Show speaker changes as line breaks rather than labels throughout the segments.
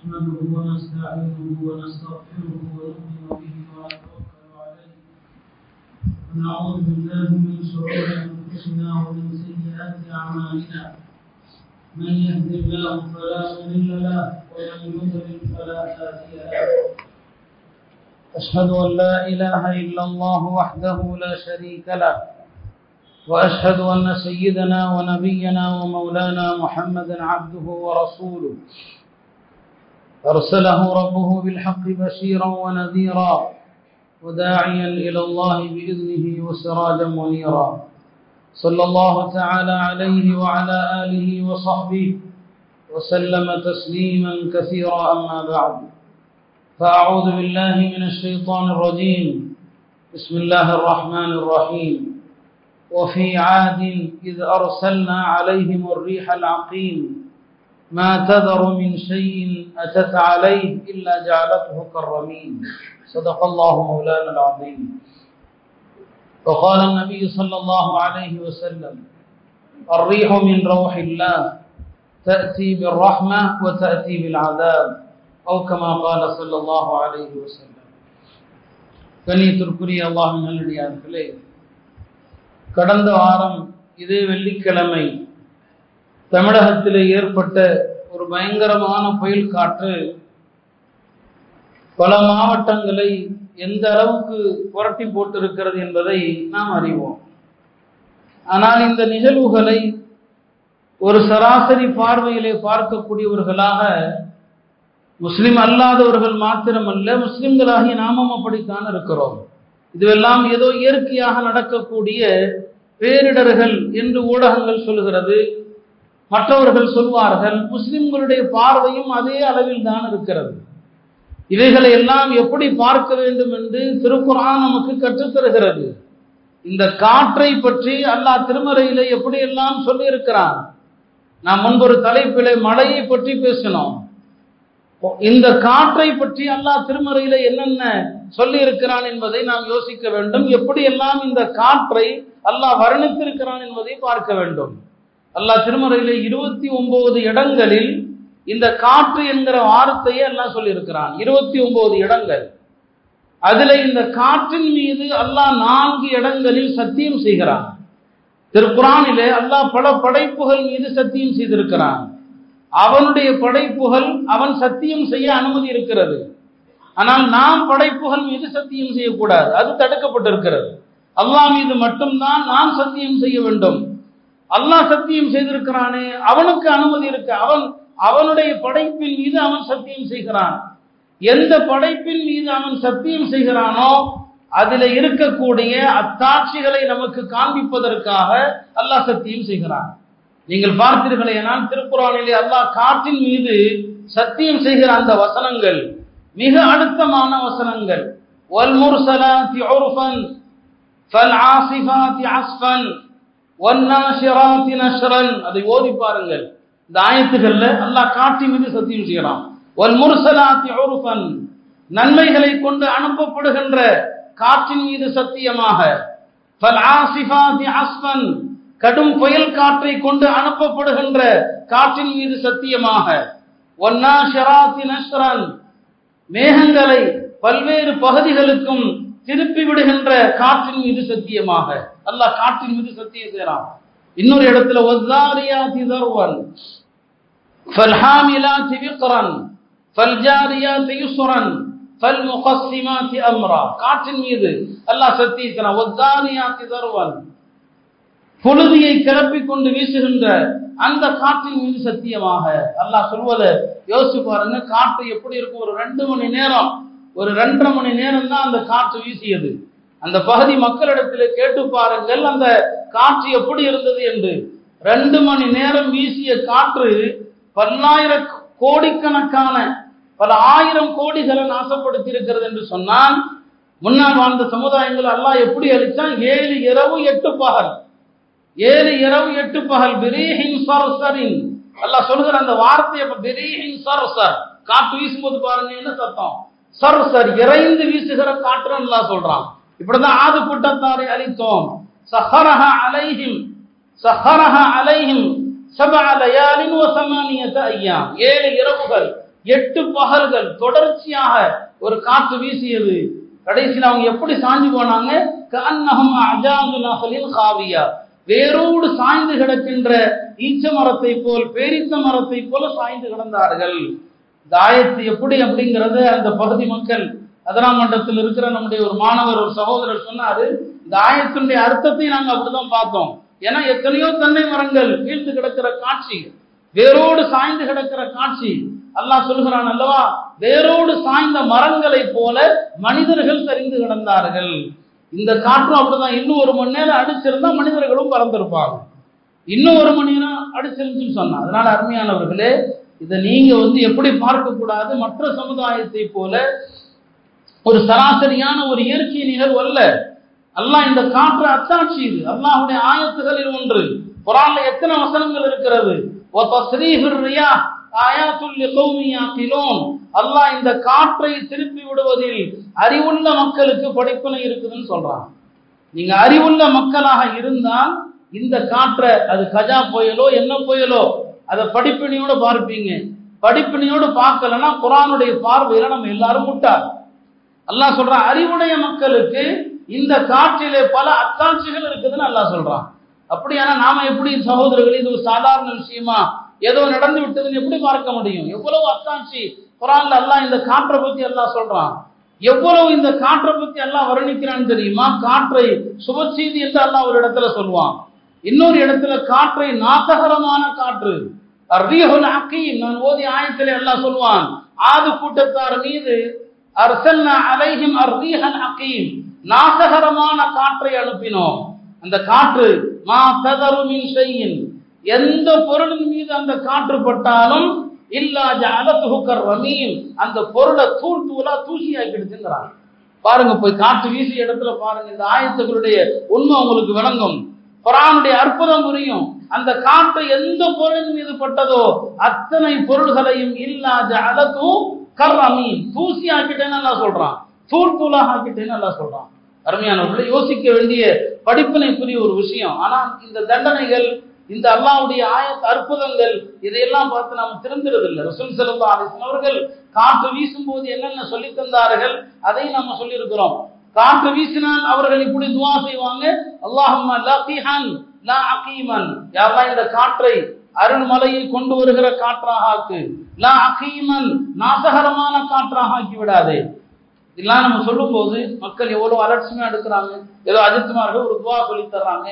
نحمده ونستعينه ونستغفره ونؤمن به ونتوكل عليه. ونعوذ بالله من شرور أنفسنا ومن سيئات أعمالنا. من يهد الله فلا مضل له ومن يضلل فلا هادي له. أشهد أن لا إله إلا الله وحده لا شريك له. وأشهد أن سيدنا ونبينا ومولانا محمدا عبده ورسوله. أرسله ربه بالحق بشيرا ونذيرا وداعيا إلى الله بإذنه وسراجا منيرا. صلى الله تعالى عليه وعلى آله وصحبه وسلم تسليما كثيرا أما بعد. فأعوذ بالله من الشيطان الرجيم. بسم الله الرحمن الرحيم. وفي عاد إذ أرسلنا عليهم الريح العقيم. ما تذر من شيء أتت عليه إلا جعلته كالرميم صدق الله مولانا العظيم وقال النبي صلى الله عليه وسلم الريح من روح الله تأتي بالرحمة وتأتي بالعذاب أو كما قال صلى الله عليه وسلم கணியத்திற்குரிய அல்லாஹின் நல்லடியார்களே கடந்த வாரம் இதே வெள்ளிக்கிழமை தமிழகத்தில் ஏற்பட்ட ஒரு பயங்கரமான புயல் காற்று பல மாவட்டங்களை எந்த அளவுக்கு புரட்டி போட்டிருக்கிறது என்பதை நாம் அறிவோம். ஆனால் இந்த நிகழ்வுகளை ஒரு சராசரி பார்வையிலே பார்க்கக்கூடியவர்களாக முஸ்லிம் அல்லாதவர்கள் மாத்திரமல்ல முஸ்லிம்களாகிய நாமும் அப்படித்தான் இருக்கிறோம். இதுவெல்லாம் ஏதோ இயற்கையாக நடக்கக்கூடிய பேரிடர்கள் என்று ஊடகங்கள் சொல்கிறது. மற்றவர்கள் சொல்வார்கள் முஸ்லிம்களுடைய பார்வையும் அதே அளவில் தான் இருக்கிறது. இவைகளை எல்லாம் எப்படி பார்க்க வேண்டும் என்று திருக்குறான் நமக்கு கற்றுத்தருகிறது இந்த காற்றை பற்றி அல்லாஹ் திருமறையில எப்படியெல்லாம் சொல்லியிருக்கிறான்? நாம் முன்பொரு தலைப்பிலே மழையை பற்றி பேசினோம். இந்த காற்றை பற்றி அல்லாஹ் திருமறையில என்னென்ன சொல்லி இருக்கிறான் என்பதை நாம் யோசிக்க வேண்டும். எப்படியெல்லாம் இந்த காற்றை அல்லாஹ் வர்ணித்திருக்கிறான் என்பதை பார்க்க வேண்டும். அல்லாஹ் திருமறையில இருபத்தி ஒன்பது இடங்களில் இந்த காற்று என்கிற வார்த்தையை எல்லாம் சொல்லியிருக்கிறான். இருபத்தி ஒன்பது இடங்கள். அதுல இந்த காற்றின் மீது அல்லாஹ் நான்கு இடங்களில் சத்தியம் செய்கிறான். திருக்குறானிலே அல்லாஹ் பல படைப்புகள் மீது சத்தியம் செய்திருக்கிறான். அவனுடைய படைப்புகள் அவன் சத்தியம் செய்ய அனுமதி இருக்கிறது. ஆனால் நாம் படைப்புகள் மீது சத்தியம் செய்யக்கூடாது. அது தடுக்கப்பட்டிருக்கிறது. அல்லாஹ் மீது மட்டும்தான் நான் சத்தியம் செய்ய வேண்டும். அல்லாஹ் சத்தியம் செய்திருக்கிறானே அவனுக்கு அனுமதி இருக்கு. அவன் அவனுடைய படைப்பின் மீது அவன் சத்தியம் செய்கிறான். எந்த படைப்பின் மீது அவன் சத்தியம் செய்கிறானோ அதில் இருக்கக்கூடிய அத்தாட்சிகளை நமக்கு காண்பிப்பதற்காக அல்லாஹ் சத்தியம் செய்கிறான். நீங்கள் பார்த்தீர்களே நான் திருக்குறானிலே அல்லாஹ் காற்றின் மீது சத்தியம் செய்கிற அந்த வசனங்கள் மிக அழுத்தமான வசனங்கள். அதை ஓதி பாருங்கள். இந்த ஆயத்துகள்ல அல்லாஹ் காற்றின் மீது சத்தியம் செய்யலாம். வல் முர்சலாத்தி ஒருபன் நன்மைகளை கொண்டு அனுப்பப்படுகின்ற காற்றின் மீது சத்தியமாக. அஸ்மன் கடும் புயல் காற்றை கொண்டு அனுப்பப்படுகின்ற காற்றின் மீது சத்தியமாக. மேகங்களை பல்வேறு பகுதிகளுக்கும் திருப்பி விடுகின்ற காற்றின் மீது சத்தியமாக. அல்லாஹ் காற்றின் மீது சத்தியம் செய்யலாம் இன்னொரு இடத்துல ஒசாரியாத்தி தருவன் ஃபல்ஹாமிலாத்தி விக்ரன் ஃபல்ஜாரியாத்தி யுஸ்ரன் ஃபல்முகஸ்ஸிமாத்தி அம்ரா. காற்றின் மீது அல்லாஹ் சத்தியம் செய்யலாம் ஒசாரியாத்தி தருவன் பொழுதியை கிளப்பிக் கொண்டு வீசுகின்ற அந்த காற்றின் மீது சத்தியமாக. அல்லாஹ் சொல்வதை யோசிச்சு பாருங்க காற்று எப்படி இருக்கும்? ஒரு ரெண்டு மணி நேரம் ஒரு ரெண்டரை மணி நேரம் தான் அந்த காற்று வீசியது. அந்த பகுதி மக்களிடத்தில் கேட்டு பாருங்கள் அந்த காற்று எப்படி இருந்தது என்று. ரெண்டு மணி நேரம் வீசிய காற்று பல்லாயிர கோடிக்கணக்கான பல ஆயிரம் கோடிகளை நாசப்படுத்தி இருக்கிறது என்று சொன்னால் முன்னால் வாழ்ந்த சமுதாயங்கள் எல்லாம் எப்படி அழிச்சான்? ஏழு இரவு எட்டு பகல். ஏழு இரவு எட்டு பகல் பிரீஹின் சரசரின். அல்லாஹ் சொல்கிற அந்த வார்த்தையை பிரீஹின் சரசர். காற்று வீசும்போது பாருங்க என்ன சத்தம்? சரசர் இறைந்து வீசுகிற காற்று சொல்றான். இப்படிதான் ஆது கூட்டத்தாரை அழித்தோம். சஹரஹ அலைஹிம் சஹரஹ அலைஹிம் சபஅ லயாலின் வ ஸமானியத ஏழு இரவுகள் எட்டு பகல்கள் தொடர்ச்சியாக ஒரு காற்று வீசியது. கடைசியில் அவங்க எப்படி சாஞ்சு போனாங்க? கண்ணகம் அஜாது நகலில் காவியா. வேரோடு சாய்ந்து கிடக்கின்ற ஈச்ச மரத்தை போல் பேரித்த மரத்தை போல சாய்ந்து கிடந்தார்கள். தாயத்து எப்படி அப்படிங்கிறத அந்த பகுதி மக்கள் அதராமண்டலத்தில் இருக்கிற நம்முடைய ஒரு மாணவர் ஒரு சகோதரர் சொன்னாரு. இந்த ஆயத்தினுடைய அர்த்தத்தை நாங்கள் அப்படிதான் பார்த்தோம். ஏன்னா எத்தனையோ தென்னை மரங்கள் வீழ்ந்து கிடக்கிற காட்சி வேரோடு சாய்ந்து கிடக்கிற காட்சி. அல்லாஹ் சொல்கிறான் அல்லவா வேரோடு சாய்ந்த மரங்களை போல மனிதர்கள் சரிந்து கிடந்தார்கள். இந்த காற்றும் அப்படிதான் இன்னும் ஒரு மணி நேரம் அடிச்சிருந்தா மனிதர்களும் பறந்திருப்பாங்க. இன்னும் ஒரு மணி நேரம் அடிச்சிருந்துன்னு சொன்னா அதனால அருமையானவர்களே இதை நீங்க வந்து எப்படி பார்க்க கூடாது மற்ற சமுதாயத்தை போல ஒரு சராசரியான ஒரு இயற்கை நிகழ்வு அல்ல. அல்லாஹ் இந்த காற்று அத்தாட்சி இது. அல்லாஹுடைய ஆயத்துகளில் ஒன்று. குரான்ல எத்தனை வசனங்கள் இருக்கிறது? அல்லாஹ் இந்த காற்றை திருப்பி விடுவதில் அறிவுள்ள மக்களுக்கு படிப்பினை இருக்குதுன்னு சொல்றான். நீங்க அறிவுள்ள மக்களாக இருந்தால் இந்த காற்றை அது கஜா புயலோ என்ன புயலோ அதை படிப்பினையோட பார்ப்பீங்க. படிப்பினையோடு பார்க்கலன்னா குரானுடைய பார்வையில நம்ம எல்லாரும் முட்டார் அல்லாஹ் சொல்றான் அறிவுடைய மக்களுக்கு இந்த காற்றிலே பல அத்தாட்சிகள் இருக்குதுன்னு அல்லாஹ் சொல்றான். அப்படியானா நாம எப்படி சகோதரர்கள் இது ஒரு சாதாரண விஷயமா? ஏதோ நடந்து விட்டதுன்னு எப்படி பார்க்க முடியும்? எவ்வளவு அத்தாட்சி? குரான்ல அல்லாஹ் இந்த காற்றை பத்தி எல்லாம் சொல்றான். எவ்வளவு இந்த காற்றை பத்தி எல்லாம் வர்ணிக்கிறான்னு தெரியுமா? காற்றை சுபச்செய்தி என்று அல்லாஹ் ஒரு இடத்துல சொல்லுவான். இன்னொரு இடத்துல காற்றை நாசகரமான காற்று. அர்ரீஹுல் அக்கீம் நான் ஓதி ஆயத்திலே அல்லாஹ் சொல்லுவான் ஆது கூட்டத்தார் மீது அர்சல்னா அலைஹிம் அர்ரீஹன் அக்கீம் நாசகரமான காற்றை அனுப்பினோம். அந்த காற்று மா ததரு செய்யின் எந்த பொருளின் மீது அந்த காற்று பட்டாலும் இல்லா ஜலத்துகர் ரமீம் அந்த பொருளை தூள் தூளா தூசி ஆக்கிடுச்சுங்கிறான் பாருங்க போய் காற்று வீசி இடத்துல பாருங்க இந்த ஆயத்துகளுடைய உண்மை உங்களுக்கு விளங்கும். குரானுடைய அற்புதம் புரியும். அந்த காற்று எந்த பொருளின் மீது பட்டதோ அத்தனை பொருள்களையும் இல்லா ஜஅலத்து கர்ரமி தூசி ஆக்கிட்டேன்னு நல்லா சொல்றான். தூள் தூளாக ஆக்கிட்டேன்னு நல்லா சொல்றான். அருமையானவர்களை யோசிக்க வேண்டிய படிப்பினைக்குரிய ஒரு விஷயம். ஆனா இந்த தண்டனைகள் இந்த அல்லாவுடைய ஆயத்த அற்புதங்கள் இதையெல்லாம் பார்த்து நாம் திருந்துறதில்லை. ரசூல் செல்லா அலிஸ்லாம் அவர்கள் காற்று வீசும் போது என்னென்ன சொல்லி தந்தார்கள் அதை நம்ம சொல்லியிருக்கிறோம். காற்று வீசினால் அவர்கள் இப்படி துவா செய்வாங்க. அல்லாஹம்மா யாரெல்லாம் இந்த காற்றை அருள்மலையை கொண்டு வருகிற காற்றாக ஆக்கு. லா அகீமன் நாசகரமான காற்றாக ஆக்கி விடாதே இதெல்லாம் நம்ம சொல்லும் போது மக்கள் எவ்வளவு அலட்சியமா எடுக்கிறாங்க. ஏதோ அஜித்மார்கள் ஒரு துவா சொல்லி தர்றாங்க.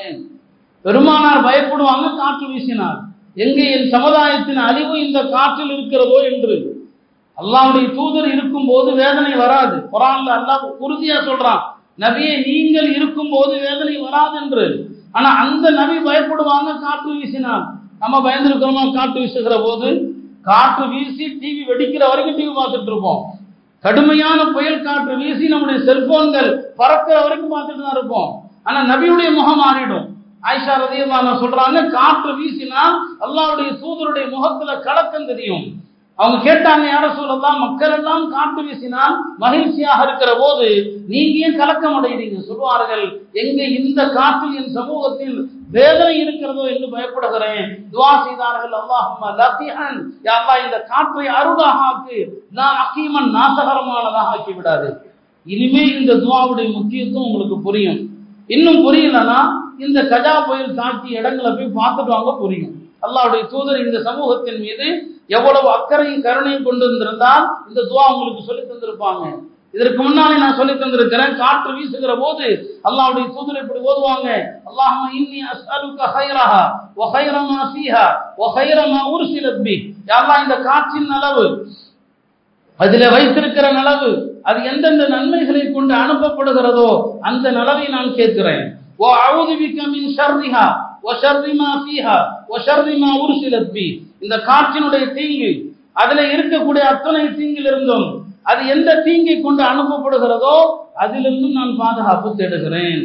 பெருமானார் பயப்படுவாங்க காற்று வீசினார். எங்கே என் சமுதாயத்தின் அழிவு இந்த காற்றில் இருக்கிறதோ என்று. அல்லாவுடைய தூதர் இருக்கும் போது வேதனை வராது. குரான்ல அல்லாஹ் உறுதியா சொல்றான். நபியை நீங்கள் இருக்கும் போது வேதனை வராது என்று. ஆனா அந்த நபி பயப்படுவாங்க காற்று வீசினால். நம்ம பயந்துருக்கிறோமா காற்று வீசுகிற போது? காற்று வீசி டிவி வெடிக்கிற வரைக்கும் டிவி பார்த்துட்டு இருப்போம் கடுமையான புயல் காற்று வீசி நம்முடைய செல்போன்கள் பறக்கிற வரைக்கும் பார்த்துட்டு தான் இருப்போம். ஆனா நபியுடைய முகம் மாறிடும். ஆயிஷா ரதியமான சொல்றாங்க காற்று வீசினா அல்லாவுடைய சூதருடைய முகத்துல கலக்கம் தெரியும். அவங்க கேட்டாங்க யார சொல்லலாம் மக்கள் எல்லாம் காற்று வீசினால் மகிழ்ச்சியாக இருக்கிற போது நீங்க ஏன் கலக்கம் அடைகிறீங்க சொல்வார்கள் எங்க இந்த காற்றில் என் சமூகத்தில் வேதனை இருக்கிறதோ என்று பயப்படுகிறேன். துவா செய்தார்கள் அல்லாஹும்ம லத்திஹன் யா இந்த காற்றை அருளாக ஆக்கு நான் அக்கீமன் நாசகரமானதாக ஆக்கி விடாது இனிமே இந்த துவாவுடைய முக்கியத்துவம் உங்களுக்கு புரியும். இன்னும் புரியலன்னா இந்த கஜா புயல் தாக்கிய இடங்களை போய் பார்த்துட்டு வாங்க புரியும். அல்லாவுடைய தூதர் இந்த சமூகத்தின் மீது எவ்வளவு அக்கறையும் கருணையும் கொண்டு வந்திருந்தால் இந்த துவா உங்களுக்கு சொல்லி தந்திருப்பாங்க. இதற்கு முன்னாலே நான் சொல்லி தந்திருக்கிறேன். காற்று வீசுகிற போது அல்லாவுடைய தூதர் இப்படி ஓதுவாங்க. அல்லாஹ்ம இன்னி அஸ்அலுக ஹைரஹா வ ஹைர மா ஃபீஹா வ ஹைர மா உர்சிலத் பி. அல்லாஹ் இந்த காற்றின் அளவு அதில வைத்திருக்கிற நலவு அது எந்தெந்த நன்மைகளை கொண்டு அனுப்பப்படுகிறதோ அந்த நலவை நான் கேட்கிறேன். ஓ அவுதுபிக்க மின் ஷர்ரிஹா ஓ ஷர்ரிமா ஃபீஹா ஓ ஷர்ரிமா உர்சிலத் பி. இந்த காற்றினுடைய தீங்கு அதுல இருக்கக்கூடிய அத்தனை தீங்கிலிருந்தும் அது எந்த தீங்கை கொண்டு அனுப்பப்படுகிறதோ அதிலிருந்தும் நான் பாதுகாப்பு தேடுகிறேன்.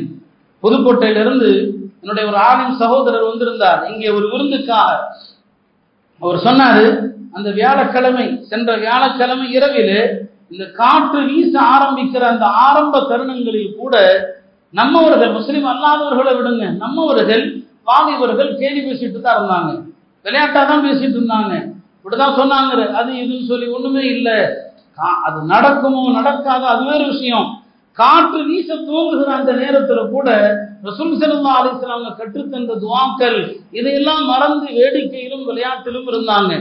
புதுக்கோட்டையிலிருந்து என்னுடைய ஒரு ஆலிம் சகோதரர் வந்திருந்தார். இங்கே ஒரு விருந்துக்காக. அவர் சொன்னாரு அந்த வியாழக்கிழமை சென்ற வியாழக்கிழமை இரவிலே இந்த காற்று வீச ஆரம்பிக்கிற அந்த ஆரம்ப தருணங்களில் கூட நம்மவர்கள் முஸ்லீம் அல்லாதவர்களை விடுங்க. நம்மவர்கள் வாலிபர்கள் கேலி பேசிட்டு தான் இருந்தாங்க. விளையாட்டா தான் பேசிட்டு இருந்தாங்க. இப்படிதான் சொன்னாங்க அது இதுன்னு சொல்லி ஒண்ணுமே இல்லை. அது நடக்குமோ நடக்காதோ அது வேறு விஷயம். காற்று வீச தூங்குகிற அந்த நேரத்துல கூட ரசூல் செல்லா அலிஸ்லாம கற்றுத்தந்த துவாக்கள் இதையெல்லாம் மறந்து வேடிக்கையிலும் விளையாட்டிலும் இருந்தாங்க.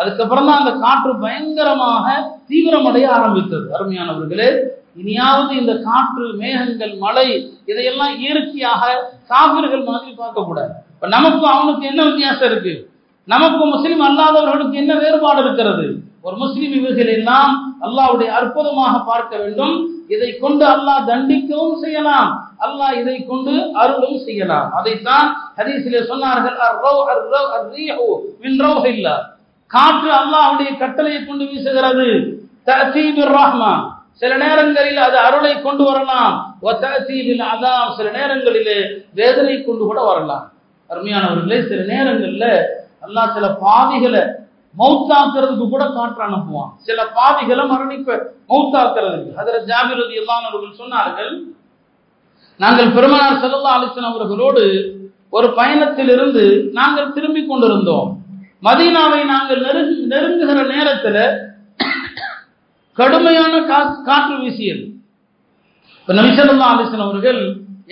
அதுக்கப்புறம் தான் அந்த காற்று பயங்கரமாக தீவிரமடைய ஆரம்பித்தது. அருமையானவர்களே இனியாவது இந்த காற்று மேகங்கள் மழை இதையெல்லாம் இயற்கையாக காவிர்கள் மாதிரி பார்க்கக்கூடாது. இப்ப நமக்கும் அவனுக்கு என்ன வித்தியாசம் இருக்கு? நமக்கு முஸ்லீம் அல்லாதவர்களுக்கு என்ன வேறுபாடு இருக்கிறது? ஒரு முஸ்லீம் இவர்கள் எல்லாம் அல்லாவுடைய அற்புதமாக பார்க்க வேண்டும். இதை கொண்டு அல்லாஹ் தண்டிக்கவும் செய்யலாம். அல்லாஹ் இதை கொண்டு அருளும் செய்யலாம். அதைத்தான் ஹதீஸிலே சொன்னார்கள் காற்று அல்லாஹுடைய கட்டளையை கொண்டு வீசுகிறது. தசீபிர் சில நேரங்களில் அது அருளை கொண்டு வரலாம். அதான் சில நேரங்களிலே வேதனை கொண்டு கூட வரலாம். அருமையானவர்களே சில நேரங்களில் அல்லா சில பாவிகளை மௌத்தாக்குறதுக்கு கூட காற்று அனுப்புவான். சில பாவிகளை மரணிப்ப மௌத்தாக்குறதுக்கு. அதில் ஜாபிரதி எல்லாம் அவர்கள் சொன்னார்கள் நாங்கள் பெருமனார் செல்லா அலிசன் அவர்களோடு ஒரு பயணத்திலிருந்து நாங்கள் திரும்பி கொண்டிருந்தோம். மதீனாவை நாங்கள் நெருங்கு நெருங்குகிற நேரத்தில் கடுமையான காற்று வீசியது. இப்ப நபிசல்லா அலிசன் அவர்கள்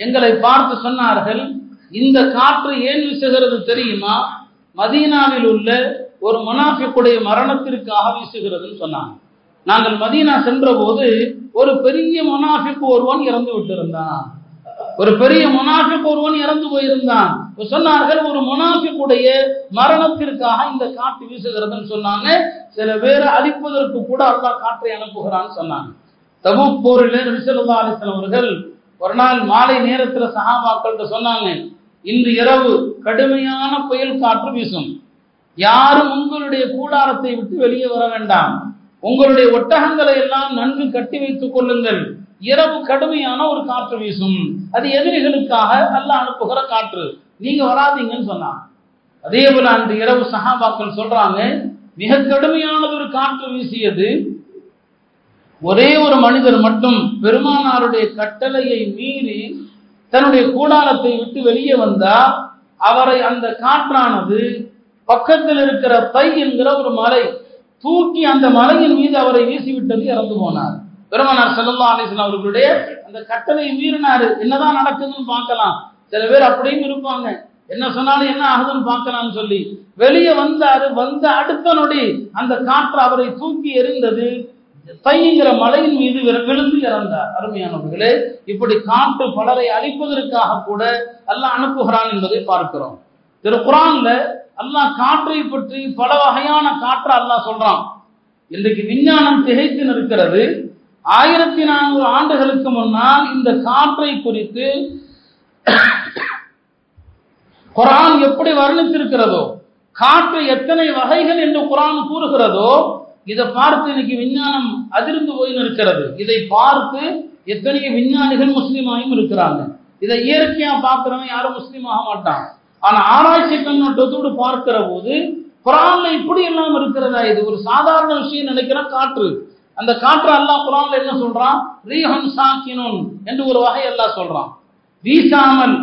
எங்களை பார்த்து சொன்னார்கள் இந்த காற்று ஏன் வீசுகிறது தெரியுமா? மதீனாவில் உள்ள ஒரு முனாஃபிக்குடைய மரணத்திற்காக வீசுகிறதுன்னு சொன்னாங்க. நாங்கள் மதீனா சென்ற போது ஒரு பெரிய முனாஃபிக்கு ஒருவன் இறந்து விட்டிருந்தான். ஒரு பெரிய முனாஃபிக் ஒருவன் இறந்து போயிருந்தான். சொன்னார்கள் ஒரு முனாஃபிக்குடைய மரணத்திற்காக இந்த காற்று வீசுகிறதுன்னு சொன்னாங்க. சில பேரை அழிப்பதற்கு கூட அல்லாஹ் காற்றை அனுப்புகிறான்னு சொன்னாங்க. தபு போரில் ரிசல்லா அலிஸ்லாம் அவர்கள் ஒரு நாள் மாலை நேரத்துல சஹாபாக்கள்கிட்ட சொன்னாங்க இன்று இரவு கடுமையான புயல் காற்று வீசும். யாரும் உங்களுடைய கூடாரத்தை விட்டு வெளியே வர வேண்டாம். உங்களுடைய ஒட்டகங்களை எல்லாம் நன்கு கட்டி வைத்துக் கொள்ளுங்கள். இரவு கடுமையான ஒரு காற்று வீசும். அது எதிரிகளுக்காக அல்ல அனுப்புகிற காற்று. நீங்க வராதீங்கன்னு சொன்னாங்க. அதே போல அன்று இரவு சகாபாக்கள் சொல்றாங்க மிக கடுமையானது ஒரு காற்று வீசியது. ஒரே ஒரு மனிதர் மட்டும் பெருமானாருடைய கட்டளையை மீறி தன்னுடைய கூடாரத்தை விட்டு வெளியே வந்தா அவரை அந்த காற்றானது பக்கத்தில் இருக்கிற தை என்கிற ஒரு மலை தூக்கி அந்த மலையின் மீது அவரை வீசிவிட்டது இறந்து போனார். பெருமானார் செல்லல்லா அலிஸ்லாம் அவர்களுடைய அந்த கட்டளையை மீறினாரு. என்னதான் நடக்குதுன்னு பார்க்கலாம். சில பேர் அப்படியும் இருப்பாங்க. என்ன சொன்னாலும் என்ன ஆகுதுன்னு பார்க்கலாம்னு சொல்லி வெளியே வந்தாரு. வந்த அடுத்த நொடி அந்த காற்று அவரை தூக்கி எறிந்தது. தைங்கிற மலையின் மீது விழுந்து இறந்தார். அருமையானவர்களே இப்படி காற்று பலரை அழிப்பதற்காக கூட அல்லாஹ் அனுப்புகிறான் என்பதை பார்க்கிறோம். திரு குரான்ல அல்லாஹ் காற்றை பற்றி பல வகையான காற்றை அல்லாஹ் சொல்றான். இன்றைக்கு விஞ்ஞானம் திகைத்து நிற்கிறது. ஆயிரத்தி நானூறு ஆண்டுகளுக்கு முன்னால் இந்த காற்றை குறித்து குரான் எப்படி வர்ணித்திருக்கிறதோ காற்று எத்தனை வகைகள் என்று குரான் கூறுகிறதோ இதை பார்த்து இன்னைக்கு விஞ்ஞானம் அதிர்ந்து போய் இருக்கிறது. இதை பார்த்து எத்தனையோ விஞ்ஞானிகள் முஸ்லீமாயும் இருக்கிறாங்க. இதை இயற்கையா பார்க்கிறவன் யாரும் முஸ்லீம் ஆக மாட்டான். ஆனா ஆராய்ச்சி கண்ணோட்டத்தோடு பார்க்கிற போது குரான்ல இப்படி எல்லாம் இருக்கிறதா? இது ஒரு சாதாரண விஷயம் நினைக்கிற காற்று. அந்த காற்று அல்லாஹ் குரான்ல என்ன சொல்றான்? ரீஹன் சாக்கினோன் என்று ஒரு வகை எல்லாம் சொல்றான். வீசாமல்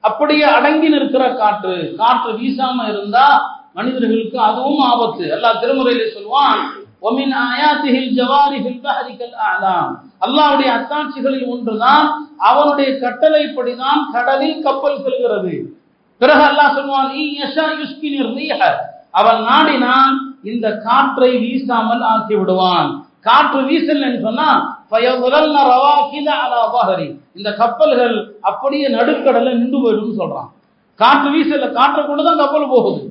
அப்படியே அடங்கி நிற்கிற காற்று. காற்று வீசாம இருந்தா மனிதர்களுக்கு அதுவும் ஆபத்து. எல்லா திருமுறையில சொல்வான் ஒமின் ஆயாத்திகில் ஜவாரிகில் பஹரிக்கல் ஆலாம் அல்லாவுடைய அத்தாட்சிகளில் ஒன்றுதான் அவனுடைய கட்டளைப்படிதான் கடலில் கப்பல் செல்கிறது. பிறகு அல்லாஹ் சொல்வான் ஈ யஷா யுஸ்கினிர் ரீஹ. அவன் நாடினான் இந்த காற்றை வீசாமல் ஆக்கி விடுவான். காற்று வீசலன்னு சொன்னா அலா பஹரி. இந்த கப்பல்கள் அப்படியே நடுக்கடல நின்று போயிடும் சொல்றான். காற்று வீசல காற்று கொண்டுதான் கப்பல் போகுது.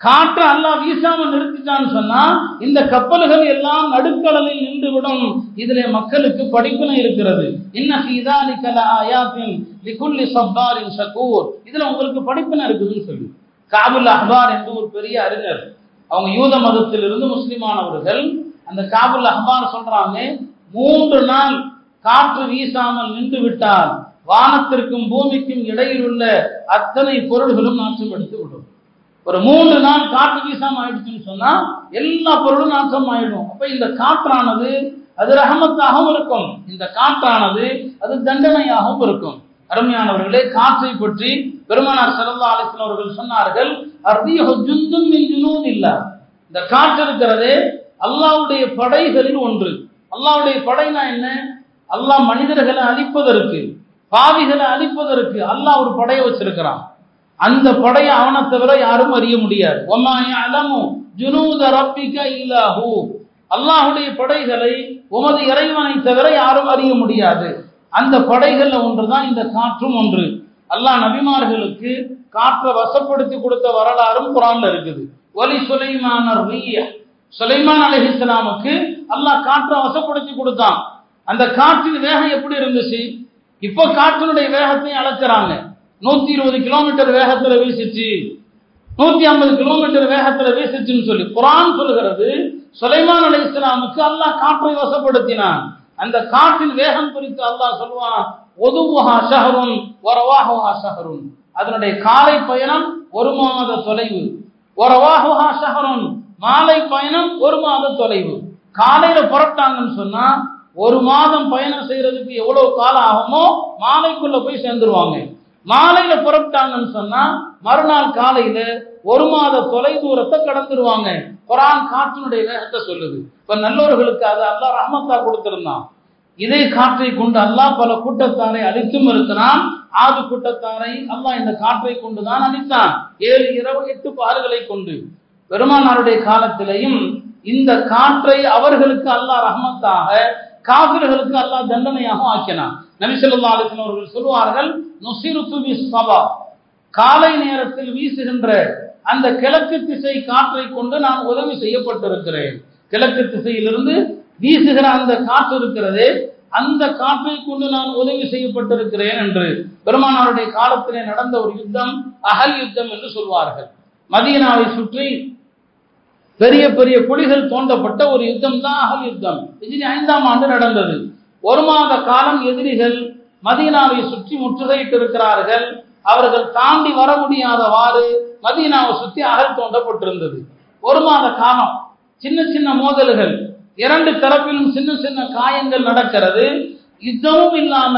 காற்று அல்லாஹ் வீசாம நிறுத்திட்டான்னு சொன்னா இந்த கப்பல்கள் எல்லாம் நடுக்கடலில் நின்று விடும் இதுல மக்களுக்கு படிப்பினை இருக்கிறது. என்ன ஃபீதாலிக இதுல உங்களுக்கு படிப்பினை இருக்குதுன்னு சொல்லி. காபுல் அஹ்பார் என்று ஒரு பெரிய அறிஞர். அவங்க யூத மதத்திலிருந்து முஸ்லிமானவர்கள் அந்த காபுல் அஹ்பார் சொல்றாங்க மூன்று நாள் காற்று வீசாமல் நின்று விட்டால் வானத்திற்கும் பூமிக்கும் இடையில் உள்ள அத்தனை பொருள்களும் நாற்றம் எடுத்து விடும் ஒரு மூன்று நாள் காற்று வீசாம ஆயிடுச்சுன்னு சொன்னா எல்லா பொருளும் நாசம் ஆயிடும் அப்ப இந்த காற்றானது அது ரஹமத்தாகவும் இருக்கும். இந்த காற்றானது அது தண்டனையாகவும் இருக்கும். அருமையானவர்களே காற்றை பற்றி பெருமானார் செல்லா அலிஸ்லாம் அவர்கள் சொன்னார்கள் அர்தியஹு ஜுந்தும் மின் இல்ல இந்த காற்று இருக்கிறதே அல்லாஹ்வுடைய படைகளில் ஒன்று. அல்லாவுடைய படைனா என்ன? அல்லாஹ் மனிதர்களை அழிப்பதற்கு பாவிகளை அழிப்பதற்கு அல்லாஹ் ஒரு படையை வச்சிருக்கிறான். அந்த படையை அவனை தவிர யாரும் அறிய முடியாது. அல்லாஹுடைய இல்லாஹு படைகளை உமது இறைவனை தவிர யாரும் அறிய முடியாது. அந்த படைகள்ல ஒன்றுதான் இந்த காற்றும் ஒன்று. அல்லாஹ் நபிமார்களுக்கு காற்றை வசப்படுத்தி கொடுத்த வரலாறும் குரான்ல இருக்குது. ஒலி சுலைமான ரீய சுலைமான் அலைஹிஸ்ஸலாமுக்கு அல்லாஹ் காற்றை வசப்படுத்தி கொடுத்தான். அந்த காற்றின் வேகம் எப்படி இருந்துச்சு? இப்போ காற்றினுடைய வேகத்தையும் அளக்குறாங்க. நூத்தி இருபது கிலோமீட்டர் வேகத்துல வீசிச்சு. நூத்தி ஐம்பது கிலோமீட்டர் வேகத்துல வீசிச்சுன்னு சொல்லி குரான் சொல்கிறது சுலைமான் அலி இஸ்லாமுக்கு அல்லாஹ் காற்றை வசப்படுத்தினான். அந்த காற்றின் வேகம் குறித்து அல்லாஹ் சொல்லுவான் ஒதுவுஹா ஷஹருன் ஒரவாஹுஹா ஷஹருன். அதனுடைய காலை பயணம் ஒரு மாத தொலைவு. ஒரவாஹுஹா ஷஹருன். மாலை பயணம் ஒரு மாத தொலைவு. காலையில புறப்பட்டாங்கன்னு சொன்னா ஒரு மாதம் பயணம் செய்யறதுக்கு எவ்வளவு காலம் ஆகுமோ மாலைக்குள்ள போய் சேர்ந்துருவாங்க. மாலையில புறப்பட்டாங்கன்னு சொன்னா மறுநாள் காலையில ஒரு மாத தொலை தூரத்தை கடந்துருவாங்க. குரான் காற்றினுடைய வேகத்தை சொல்லுது. இப்ப நல்லவர்களுக்கு அது அல்லாஹ் ரஹமத்தா கொடுத்திருந்தான். இதே காற்றை கொண்டு அல்லாஹ் பல கூட்டத்தாரை அழித்தும் இருக்கிறான் ஆது கூட்டத்தாரை அல்லாஹ் இந்த காற்றை கொண்டு தான் அழித்தான். ஏழு இரவு எட்டு பாறுகளை கொண்டு. பெருமானாருடைய காலத்திலையும் இந்த காற்றை அவர்களுக்கு அல்லாஹ் ரஹமத்தாக காவிர்களுக்கு அல்லாஹ் தண்டனையாக ஆக்கினான். நபிசல்லா அலிசன் அவர்கள் சொல்வார்கள் நுசிருத்து சபா காலை நேரத்தில் வீசுகின்ற அந்த கிழக்கு திசை காற்றை கொண்டு நான் உதவி செய்யப்பட்டிருக்கிறேன். கிழக்கு திசையிலிருந்து வீசுகிற அந்த காற்று இருக்கிறது அந்த காற்றை கொண்டு நான் உதவி செய்யப்பட்டிருக்கிறேன் என்று பெருமானாருடைய காலத்திலே நடந்த ஒரு யுத்தம் அகல் யுத்தம் என்று சொல்வார்கள். மதியனாவை சுற்றி பெரிய பெரிய குழிகள் தோண்டப்பட்ட ஒரு யுத்தம் தான் அகல் யுத்தம். எதிரி ஐந்தாம் ஆண்டு நடந்தது. ஒரு மாத காலம் எதிரிகள் மதீனாவை சுற்றி முற்றுகையிட்டு இருக்கிறார்கள். அவர்கள் தாண்டி வர முடியாதவாறு மதீனாவை சுற்றி அகல் தோண்டப்பட்டிருந்தது. ஒரு மாத காலம் சின்ன சின்ன மோதல்கள் இரண்டு தரப்பிலும் சின்ன சின்ன காயங்கள் நடக்கிறது. யுத்தமும் இல்லாம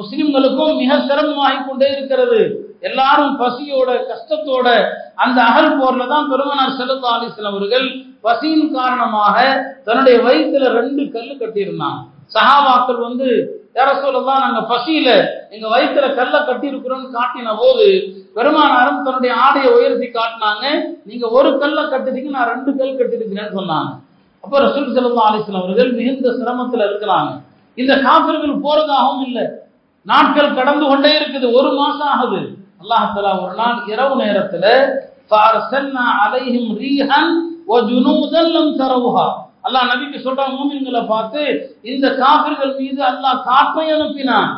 முஸ்லிம்களுக்கும் மிக சிரமமாகி கொண்டே இருக்கிறது. எல்லாரும் பசியோட கஷ்டத்தோட அந்த அகல் போர்ல தான் பெருமனார் செல்லா அலிஸ்லாம் அவர்கள் பசியின் காரணமாக தன்னுடைய வயிற்றுல ரெண்டு கல் கட்டியிருந்தாங்க. சகாபாக்கள் வந்து தான் நாங்க பசியில எங்க வயிற்றுல கல்ல கட்டி இருக்கிறோம்னு காட்டின போது பெருமானாரும் தன்னுடைய ஆடையை உயர்த்தி காட்டினாங்க. நீங்க ஒரு கல்ல கட்டுறீங்க நான் ரெண்டு கல் கட்டிருக்கிறேன்னு சொன்னாங்க. அப்ப ரசூல் செல்லா அலிஸ்லாம் அவர்கள் மிகுந்த சிரமத்துல இருக்கிறாங்க. இந்த காப்பிர்கள் போறதாகவும் இல்லை. நாட்கள் கடந்து கொண்டே இருக்குது. ஒரு மாசம் ஆகுது. அல்லாஹலா ஒரு நாள் இரவு நேரத்துல அலைஹிம் ரீஹன் ஓ ஜுனூதன் தரவுஹா. அல்லாஹ் நபிக்கு சொல்ற மூமின்களை பார்த்து இந்த காபிர்கள் மீது அல்லாஹ் காற்றை அனுப்பினான்.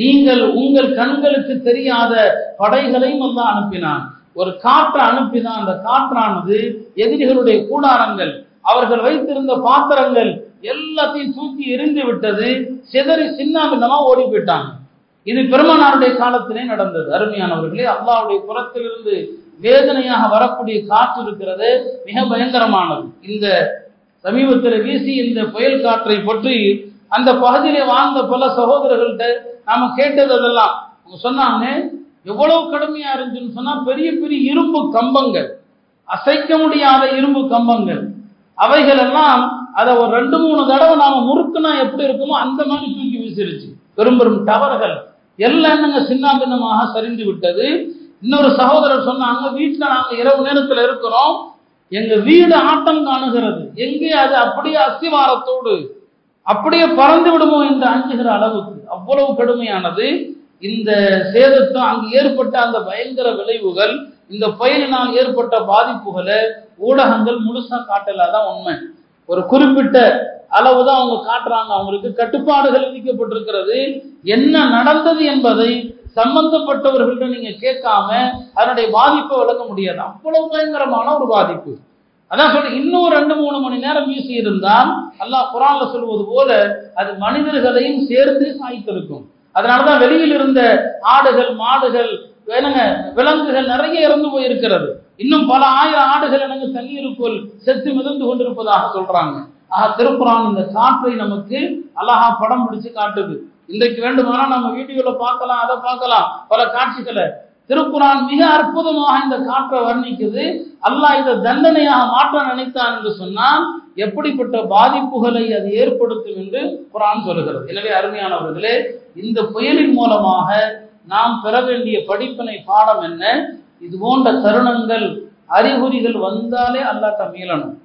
நீங்கள் உங்கள் கண்களுக்கு தெரியாத படைகளையும் அல்லாஹ் அனுப்பினான். ஒரு காற்றை அனுப்பிதான் அந்த காற்றானது எதிரிகளுடைய கூடாரங்கள் அவர்கள் வைத்திருந்த பாத்திரங்கள் எல்லாத்தையும் தூக்கி எரிந்து விட்டது சிதறி சின்னாபின்னமா ஓடி போயிட்டாங்க. இது பெருமானாருடைய காலத்திலே நடந்தது. அருமையானவர்களே அல்லாவுடைய புறத்திலிருந்து வேதனையாக வரக்கூடிய காற்று இருக்கிறது மிக பயங்கரமானது. இந்த சமீபத்தில் வீசி இந்த புயல் காற்றை பற்றி அந்த பகுதியிலே வாழ்ந்த பல சகோதரர்கள்ட்ட நாம கேட்டது அதெல்லாம். அவங்க சொன்னாங்க எவ்வளவு கடுமையா இருந்துச்சுன்னு சொன்னா பெரிய பெரிய இரும்பு கம்பங்கள் அசைக்க முடியாத இரும்பு கம்பங்கள். அவைகள் எல்லாம் அதை ஒரு ரெண்டு மூணு தடவை நாம முறுக்குனா எப்படி இருக்குமோ அந்த மாதிரி தூக்கி வீசிருச்சு. பெரும் பெரும் டவர்கள் எல்லாம் என்னங்க சின்ன பின்னமாக சரிந்து விட்டது. இன்னொரு சகோதரர் சொன்னாங்க வீட்டுல நாங்க இரவு நேரத்துல இருக்கிறோம். எங்க வீடு ஆட்டம் காணுகிறது. எங்கே அது அப்படியே அஸ்திவாரத்தோடு அப்படியே பறந்து விடுமோ என்று அஞ்சுகிற அளவுக்கு அவ்வளவு கடுமையானது. இந்த சேதத்தை அங்கு ஏற்பட்ட அந்த பயங்கர விளைவுகள் இந்த புயலினால் ஏற்பட்ட பாதிப்புகளை ஊடகங்கள் முழுசா காட்டலாதான் உண்மை. ஒரு குறிப்பிட்ட அளவு தான் அவங்க காட்டுறாங்க. அவங்களுக்கு கட்டுப்பாடுகள் விதிக்கப்பட்டிருக்கிறது. என்ன நடந்தது என்பதை சம்பந்தப்பட்டவர்கள்ட்ட நீங்க கேட்காம அதனுடைய பாதிப்பை விளக்க முடியாது. அவ்வளவு பயங்கரமான ஒரு பாதிப்பு. அதான் சொல்ற இன்னும் ரெண்டு மூணு மணி நேரம் வீசி இருந்தால் அல்லாஹ் குரான்ல சொல்வது போல அது மனிதர்களையும் சேர்ந்து சாய்த்திருக்கும். அதனாலதான் வெளியில் இருந்த ஆடுகள் மாடுகள் என்னங்க விலங்குகள் நிறைய இறந்து போயிருக்கிறது. இன்னும் பல ஆயிரம் ஆடுகள் எனக்கு தண்ணீருக்குள் செத்து மிதந்து கொண்டிருப்பதாக சொல்றாங்க. ஆஹ் திருக்குறான் இந்த காற்றை நமக்கு அழகா படம் பிடிச்சு காட்டுது. இன்றைக்கு வேண்டுமானா நம்ம வீடியோல பார்க்கலாம் அதை பார்க்கலாம். பல காட்சிகளை. திருக்குறான் மிக அற்புதமாக இந்த காற்றை வர்ணிக்குது. அல்லாஹ் இதை தண்டனையாக மாற்ற நினைத்தான் என்று சொன்னால் எப்படிப்பட்ட பாதிப்புகளை அது ஏற்படுத்தும் என்று குரான் சொல்லுகிறது எனவே அருமையானவர்களே இந்த புயலின் மூலமாக நாம் பெற வேண்டிய படிப்பினை பாடம் என்ன? இது போன்ற தருணங்கள் அறிகுறிகள் வந்தாலே அல்லாட்ட மீளணும்.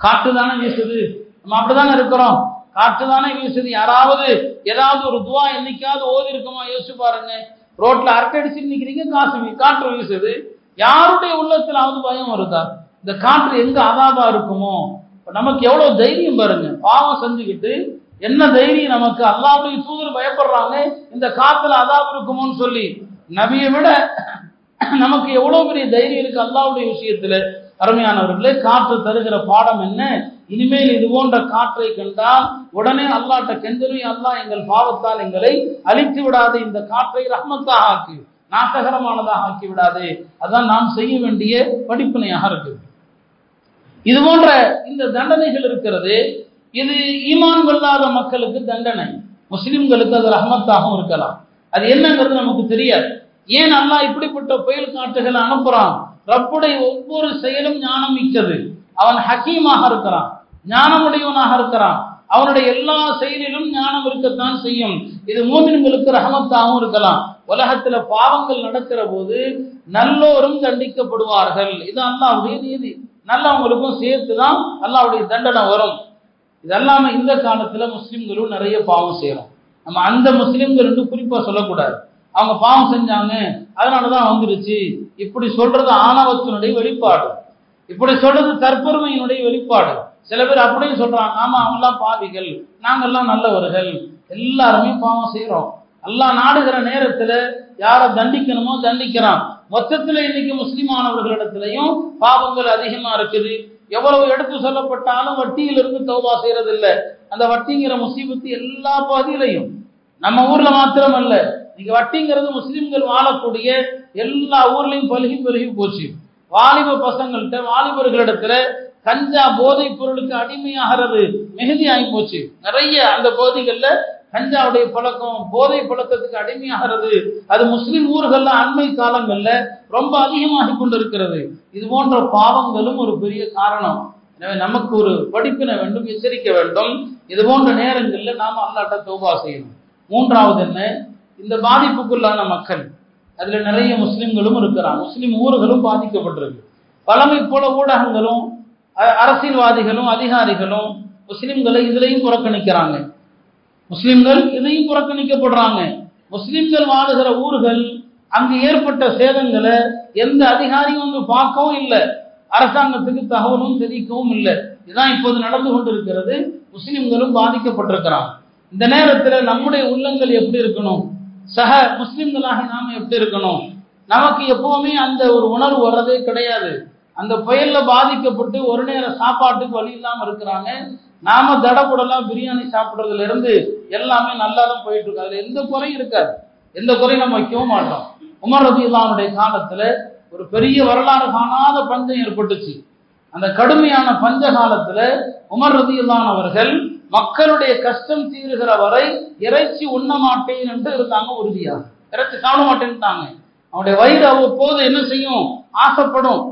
காற்று தானே வீசுது. நம்ம அப்படிதானே இருக்கிறோம். காற்று தானே வீசுது. யாராவது ஏதாவது ஒரு துவா என்னைக்காவது ஓதி இருக்குமா யோசிச்சு பாருங்க. ரோட்ல அரட்டடிச்சு நிக்கிறீங்க காசு காற்று வீசுது. யாருடைய உள்ளத்திலாவது பயம் வருதா? இந்த காற்று எங்க அதாபா இருக்குமோ? நமக்கு எவ்வளவு தைரியம் பாருங்க. பாவம் செஞ்சுக்கிட்டு என்ன தைரியம் நமக்கு? அல்லாவுடைய தூதர் பயப்படுறாங்க இந்த காத்துல அதாபு இருக்குமோன்னு சொல்லி. நபியை விட நமக்கு எவ்வளவு பெரிய தைரியம் இருக்கு அல்லாவுடைய விஷயத்துல. அருமையானவர்களே காற்று தருகிற பாடம் என்ன? இனிமேல் இது போன்ற காற்றை கண்டால் உடனே அல்லாட்ட கெஞ்சரி அல்லாஹ் எங்கள் பாவத்தால் எங்களை அழித்து விடாது இந்த காற்றை ரஹ்மத்தாக ஆக்கி நாட்டகரமானதாக ஆக்கி விடாது. அதான் நாம் செய்ய வேண்டிய படிப்பினையாக இருக்கு இது போன்ற இந்த தண்டனைகள் இருக்கிறது. இது ஈமான் கொள்ளாத மக்களுக்கு தண்டனை. முஸ்லிம்களுக்கு அது ரஹமத்தாகவும் இருக்கலாம். அது என்னங்கிறது நமக்கு தெரியாது. ஏன் அல்லா இப்படிப்பட்ட புயல் காற்றுகளை அனுப்புறான்? ரப்புடைய ஒவ்வொரு செயலும் ஞானம் மிக்கது. அவன் ஹக்கீமாக இருக்கிறான். ஞானமுடையவனாக இருக்கிறான். அவனுடைய எல்லா செயலிலும் ஞானம் இருக்கத்தான் செய்யும். இது மூமின்களுக்கு ரஹமத்தாகவும் இருக்கலாம். உலகத்துல பாவங்கள் நடக்கிற போது நல்லோரும் தண்டிக்கப்படுவார்கள். இது அல்லாவுடைய நீதி. நல்லவங்களுக்கும் சேர்த்து தான் அல்லாஹ்வுடைய தண்டனை வரும். இதெல்லாம இந்த காலத்துல முஸ்லிம்களும் நிறைய பாவம் செய்யறோம். நம்ம அந்த முஸ்லிம்கள் என்று குறிப்பா சொல்லக்கூடாது. அவங்க பாவம் செஞ்சாங்க அதனாலதான் வந்துருச்சு. இப்படி சொல்றது ஆணவத்தினுடைய வெளிப்பாடு. இப்படி சொல்றது தற்பெருமையினுடைய வெளிப்பாடு. சில பேர் அப்படியும் சொல்றாங்க ஆமா அவங்களாம் பாவிகள். நாங்கெல்லாம் நல்லவர்கள். எல்லாருமே பாவம் செய்யறோம் அல்லாஹ் நாடுகிற நேரத்துல யாரை தண்டிக்கணுமோ தண்டிக்கிறான். மொத்தத்துல இன்னைக்கு முஸ்லிமானவர்களிடத்திலையும் பாவங்கள் அதிகமா இருக்குது. எவ்வளவு எடுத்து சொல்லப்பட்டாலும் வட்டியிலிருந்து தௌபா செய்யறது இல்லை அந்த வட்டிங்கிற முசீபத்து எல்லா பகுதியிலையும் நம்ம ஊர்ல மாத்திரம் அல்ல நீங்க வட்டிங்கிறது முஸ்லிம்கள் வாழக்கூடிய எல்லா ஊர்லயும் பழுகி பெருகி போச்சு. வாலிப பசங்கள்கிட்ட வாலிபர்களிடத்துல கஞ்சா போதைப் பொருளுக்கு அடிமையாகிறது. மிகுதி ஆகி போச்சு நிறைய அந்த பகுதிகளில் கஞ்சாவுடைய பழக்கம் போதை பழக்கத்துக்கு அடிமையாகிறது. அது முஸ்லிம் ஊர்கள்ல அண்மை காலங்கள்ல ரொம்ப அதிகமாகி கொண்டிருக்கிறது. இது போன்ற பாவங்களும் ஒரு பெரிய காரணம். எனவே நமக்கு ஒரு படிப்பினை வேண்டும் எச்சரிக்க வேண்டும். இது போன்ற நேரங்களில் நாம அல்லாட்ட தௌபா செய்யணும். மூன்றாவது என்ன? இந்த பாதிப்புக்குள்ளான மக்கள். அதுல நிறைய முஸ்லிம்களும் இருக்கிறாங்க. முஸ்லிம் ஊர்களும் பாதிக்கப்பட்டிருக்கு. பழமை போல ஊடகங்களும் அரசியல்வாதிகளும் அதிகாரிகளும் முஸ்லிம்களை இதுலையும் புறக்கணிக்கிறாங்க. முஸ்லிம்கள் இதையும் புறக்கணிக்கப்படுறாங்க. முஸ்லிம்கள் வாழுகிற ஊர்கள் அங்கு ஏற்பட்ட சேதங்களை எந்த அதிகாரியும் வந்து பார்க்கவும் இல்லை. அரசாங்கத்துக்கு தகவலும் தெரிவிக்கவும் இல்லை. இதுதான் இப்போது நடந்து கொண்டிருக்கிறது. முஸ்லிம்களும் பாதிக்கப்பட்டிருக்கிறாங்க. இந்த நேரத்தில் நம்முடைய உள்ளங்கள் எப்படி இருக்கணும்? சக முஸ்லிம்களாக நாம் எப்படி இருக்கணும்? நமக்கு எப்பவுமே அந்த ஒரு உணர்வு வர்றதே கிடையாது. அந்த புயல்ல பாதிக்கப்பட்டு ஒரு நேர சாப்பாட்டுக்கு வழி இல்லாம இருக்கிறாங்க. நாம தடபுடலாம் பிரியாணி சாப்பிட்றதுல இருந்து எல்லாமே நல்லா தான் போயிட்டு இருக்கு அதுல எந்த குறையும் இருக்காது. எந்த குறையும் நம்ம வைக்கவும் மாட்டோம். உமர் ரதியுல்லானுடைய காலத்துல ஒரு பெரிய வரலாறு காணாத பஞ்சம் ஏற்பட்டுச்சு. அந்த கடுமையான பஞ்ச காலத்துல உமர் ரதியுல்லான் அவர்கள் மக்களுடைய கஷ்டம் தீருகிற வரை இறைச்சி உண்ண மாட்டேன் என்று இருந்தாங்க உறுதியாக. இறைச்சி சாப்பிட மாட்டேன்ட்டாங்க. அவனுடைய வயிறு அவ்வப்போது என்ன செய்யும்? ஆசைப்படும்.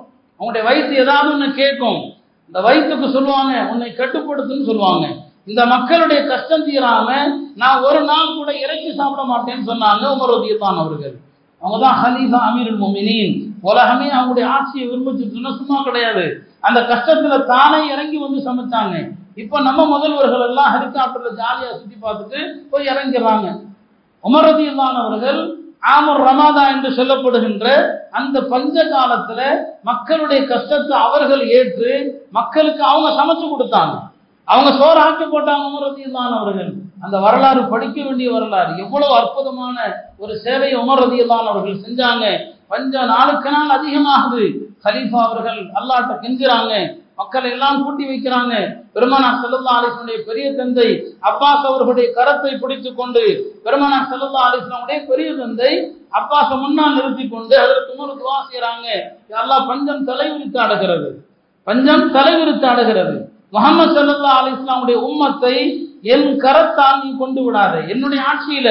அவங்களுடைய வயிற்று ஏதாவது ஒன்று கேட்கும். இந்த வயிற்றுக்கு சொல்லுவாங்க உன்னை கட்டுப்படுத்துன்னு சொல்லுவாங்க. இந்த மக்களுடைய கஷ்டம் தீராம நான் ஒரு நாள் கூட இறக்கி சாப்பிட மாட்டேன்னு சொன்னாங்க உமர் ரதியுல்லான் அவர்கள். அவங்க தான் ஹலீஃபா அமீருல் மொமினின் உலகமே அவங்களுடைய ஆட்சியை விரும்பிச்சுட்டு சும்மா கிடையாது. அந்த கஷ்டத்துல தானே இறங்கி வந்து சமைச்சாங்க. இப்ப நம்ம முதல்வர்கள் எல்லாம் ஹெலிகாப்டர்ல ஜாலியா சுத்தி பார்த்துட்டு போய் இறங்கிடுறாங்க. உமர் ரதியுல்லான் அவர்கள் ஆமர் ரமாதா என்று சொல்லப்படுகின்ற அந்த பஞ்ச காலத்துல மக்களுடைய கஷ்டத்தை அவர்கள் ஏற்று மக்களுக்கு அவங்க சமைச்சு கொடுத்தாங்க. அவங்க சோறு ஆக்கி போட்டாங்க உமர் அவர்கள். அந்த வரலாறு படிக்க வேண்டிய வரலாறு. எவ்வளவு அற்புதமான ஒரு சேவையை உமர் ரதியுல்லான் அவர்கள் செஞ்சாங்க. பஞ்ச நாளுக்கு நாள் அதிகமாகுது. கலீஃபா அவர்கள் அல்லாட்ட கெஞ்சுறாங்க. மக்களை எல்லாம் கூட்டி வைக்கிறாங்க. பெருமானா செல்லல்லா அலிசனுடைய பெரிய தந்தை அப்பாஸ் அவர்களுடைய கரத்தை பிடித்துக் கொண்டு பெருமானார் செல்லல்லா அலிசனுடைய பெரிய தந்தை அப்பாச முன்னால் நிறுத்தி கொண்டு அதற்கு ஒரு துவா செய்யறாங்க எல்லாம் பஞ்சம் தலைவிரித்து ஆடுகிறது பஞ்சம் தலைவிரித்து ஆடுகிறது முகமது சல்லா அலி இஸ்லாமுடைய உம்மத்தை என் கரத்தால் நீ கொண்டு விடாத. என்னுடைய ஆட்சியில